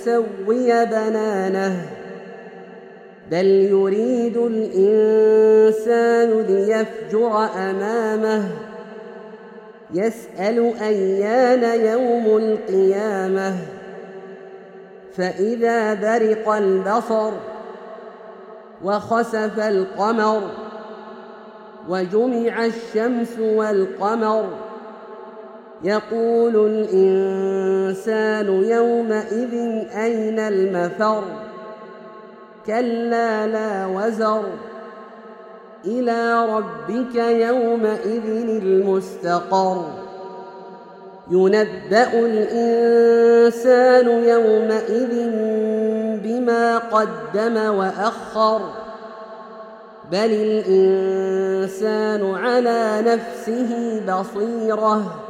نسوي بنانه بل يريد الإنسان ليفجر أمامه يسأل أيان يوم القيامة فإذا برق البصر وخسف القمر وجمع الشمس والقمر يقول الإنسان يومئذ أين المفر؟ كلا لا وزر. إلى ربك يومئذ المستقر. ينبأ الإنسان يومئذ بما قدم وأخر. بل الإنسان على نفسه بصيرة.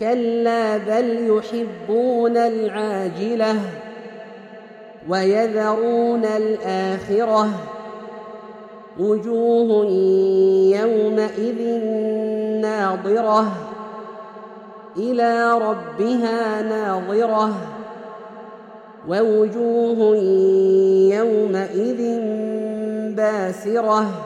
كلا بل يحبون العاجله ويذرون الاخره وجوه يومئذ ناظره إلى ربها ناظره ووجوه يومئذ باسره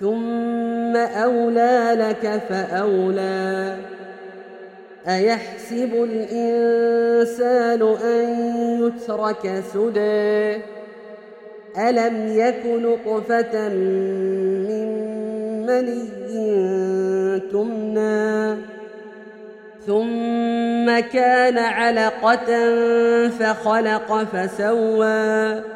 ثم اولى لك فاولى ايحسب الانسان ان يترك سدى الم يك نطفه من مني تمنى ثم كان علقه فخلق فسوى